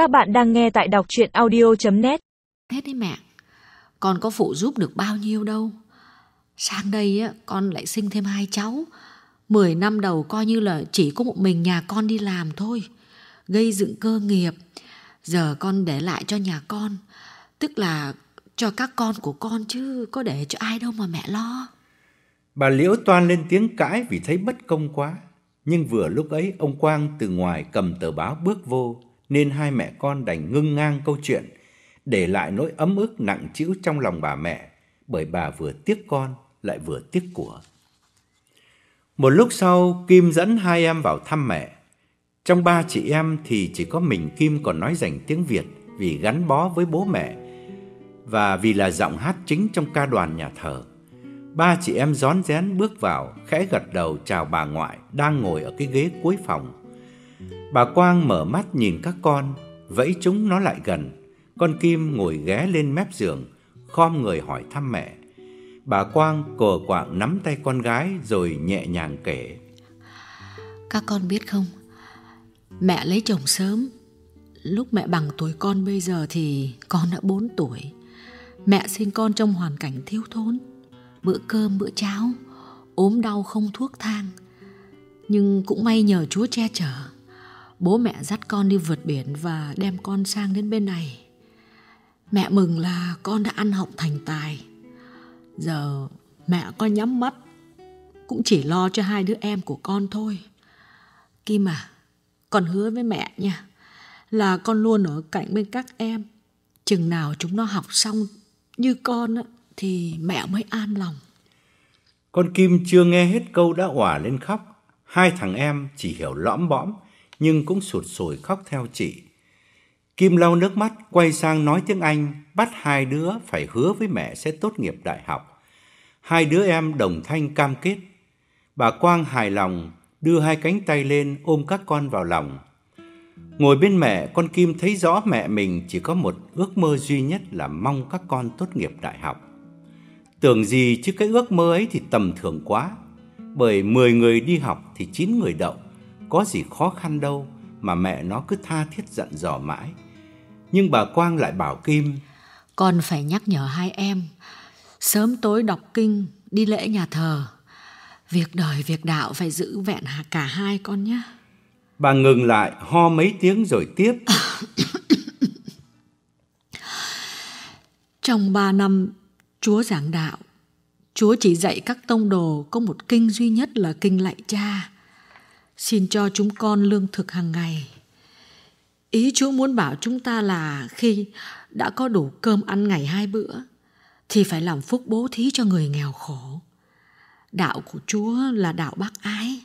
Các bạn đang nghe tại đọc chuyện audio.net Hết đấy mẹ. Con có phụ giúp được bao nhiêu đâu. Sang đây á, con lại sinh thêm hai cháu. Mười năm đầu coi như là chỉ có một mình nhà con đi làm thôi. Gây dựng cơ nghiệp. Giờ con để lại cho nhà con. Tức là cho các con của con chứ có để cho ai đâu mà mẹ lo. Bà Liễu toan lên tiếng cãi vì thấy bất công quá. Nhưng vừa lúc ấy ông Quang từ ngoài cầm tờ báo bước vô, nên hai mẹ con đành ngưng ngang câu chuyện, để lại nỗi ấm ức nặng trĩu trong lòng bà mẹ, bởi bà vừa tiếc con lại vừa tiếc của. Một lúc sau, Kim dẫn hai em vào thăm mẹ. Trong ba chị em thì chỉ có mình Kim còn nói dành tiếng Việt vì gắn bó với bố mẹ và vì là giọng hát chính trong ca đoàn nhà thờ. Ba chị em rón rén bước vào, khẽ gật đầu chào bà ngoại đang ngồi ở cái ghế cuối phòng. Bà Quang mở mắt nhìn các con, vẫy chúng nó lại gần. Con Kim ngồi ghé lên mép giường, khom người hỏi thăm mẹ. Bà Quang cờ quạng nắm tay con gái rồi nhẹ nhàng kể. Các con biết không Mẹ lấy chồng sớm Lúc mẹ bằng tuổi con bây giờ thì con đã 4 tuổi Mẹ sinh con trong hoàn cảnh thiếu thốn Bữa cơm bữa cháo Ốm đau không thuốc thang Nhưng cũng may nhờ Chúa che chở Bố mẹ dắt con đi vượt biển Và đem con sang đến bên này. Mẹ mừng là con đã ăn học thành tài. Giờ mẹ con nhắm mắt, Cũng chỉ lo cho hai đứa em của con thôi. Kim à Con hứa với mẹ nha, Là con luôn ở cạnh bên các em. Chừng nào chúng nó học xong Như con á, thì mẹ mới an lòng. Con Kim chưa nghe hết câu đã òa lên khóc. Hai thằng em chỉ hiểu lõm bõm nhưng cũng sụt sùi khóc theo chị. Kim lau nước mắt quay sang nói tiếng Anh bắt hai đứa phải hứa với mẹ sẽ tốt nghiệp đại học. Hai đứa em đồng thanh cam kết. Bà Quang hài lòng đưa hai cánh tay lên ôm các con vào lòng. Ngồi bên mẹ, con Kim thấy rõ mẹ mình chỉ có một ước mơ duy nhất là mong các con tốt nghiệp đại học. Tưởng gì chứ cái ước mơ ấy thì tầm thường quá. Bởi 10 người đi học thì 9 người đậu. Có gì khó khăn đâu mà mẹ nó cứ tha thiết dặn dò mãi. Nhưng bà Quang lại bảo Kim. Con phải nhắc nhở hai em. Sớm tối đọc kinh, đi lễ nhà thờ. Việc đời, việc đạo phải giữ vẹn cả hai con nhé. Bà ngừng lại, ho mấy tiếng rồi tiếp. Trong ba năm Chúa giảng đạo, Chúa chỉ dạy các tông đồ có một kinh duy nhất là kinh lạy cha. Xin cho chúng con lương thực hàng ngày. Ý Chúa muốn bảo chúng ta là khi đã có đủ cơm ăn ngày hai bữa, thì phải làm phúc bố thí cho người nghèo khổ. Đạo của Chúa là đạo bác ái,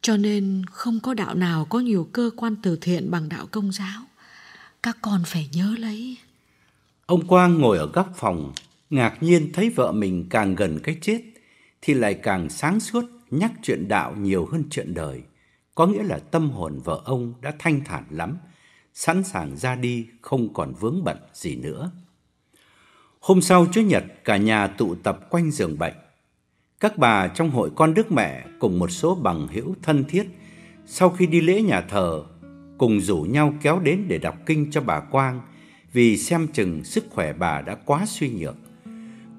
cho nên không có đạo nào có nhiều cơ quan từ thiện bằng đạo công giáo. Các con phải nhớ lấy. Ông Quang ngồi ở góc phòng, ngạc nhiên thấy vợ mình càng gần cái chết thì lại càng sáng suốt nhắc chuyện đạo nhiều hơn chuyện đời. Có nghĩa là tâm hồn vợ ông đã thanh thản lắm, sẵn sàng ra đi không còn vướng bận gì nữa. Hôm sau Chúa Nhật cả nhà tụ tập quanh giường bệnh. Các bà trong hội con Đức Mẹ cùng một số bằng hữu thân thiết sau khi đi lễ nhà thờ cùng rủ nhau kéo đến để đọc kinh cho bà Quang vì xem chừng sức khỏe bà đã quá suy nhược.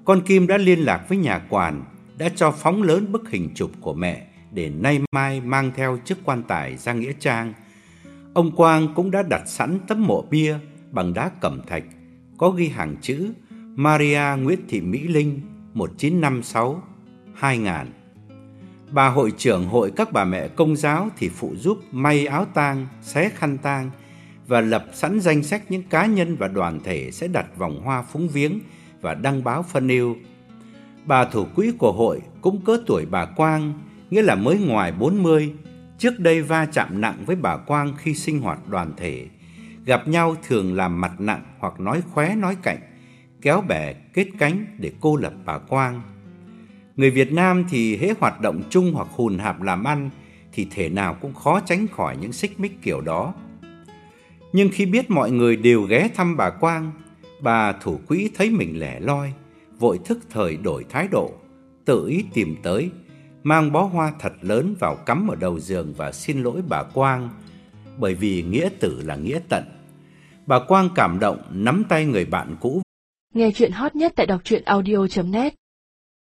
Con Kim đã liên lạc với nhà quản, đã cho phóng lớn bức hình chụp của mẹ để nay mai mang theo chiếc quan tài ra nghĩa trang. Ông Quang cũng đã đặt sẵn tấm mộ bia bằng đá cẩm thạch có ghi hàng chữ Maria Nguyễn Thị Mỹ Linh 1956 2000. Bà hội trưởng hội các bà mẹ công giáo thì phụ giúp may áo tang, xé khăn tang và lập sẵn danh sách những cá nhân và đoàn thể sẽ đặt vòng hoa phúng viếng và đăng báo phân yêu. Bà thủ quỹ của hội cũng cỡ tuổi bà Quang, nghĩa là mới ngoài 40, trước đây va chạm nặng với bà Quang khi sinh hoạt đoàn thể. Gặp nhau thường làm mặt nặng hoặc nói khóe nói cạnh, kéo bè kết cánh để cô lập bà Quang. Người Việt Nam thì hễ hoạt động chung hoặc hùn hạp làm ăn thì thể nào cũng khó tránh khỏi những xích mích kiểu đó. Nhưng khi biết mọi người đều ghé thăm bà Quang, bà thủ quỹ thấy mình lẻ loi, vội thức thời đổi thái độ, tự ý tìm tới, mang bó hoa thật lớn vào cắm ở đầu giường và xin lỗi bà Quang, bởi vì nghĩa tử là nghĩa tận. Bà Quang cảm động nắm tay người bạn cũ. Nghe chuyện hot nhất tại đọc truyện audio.net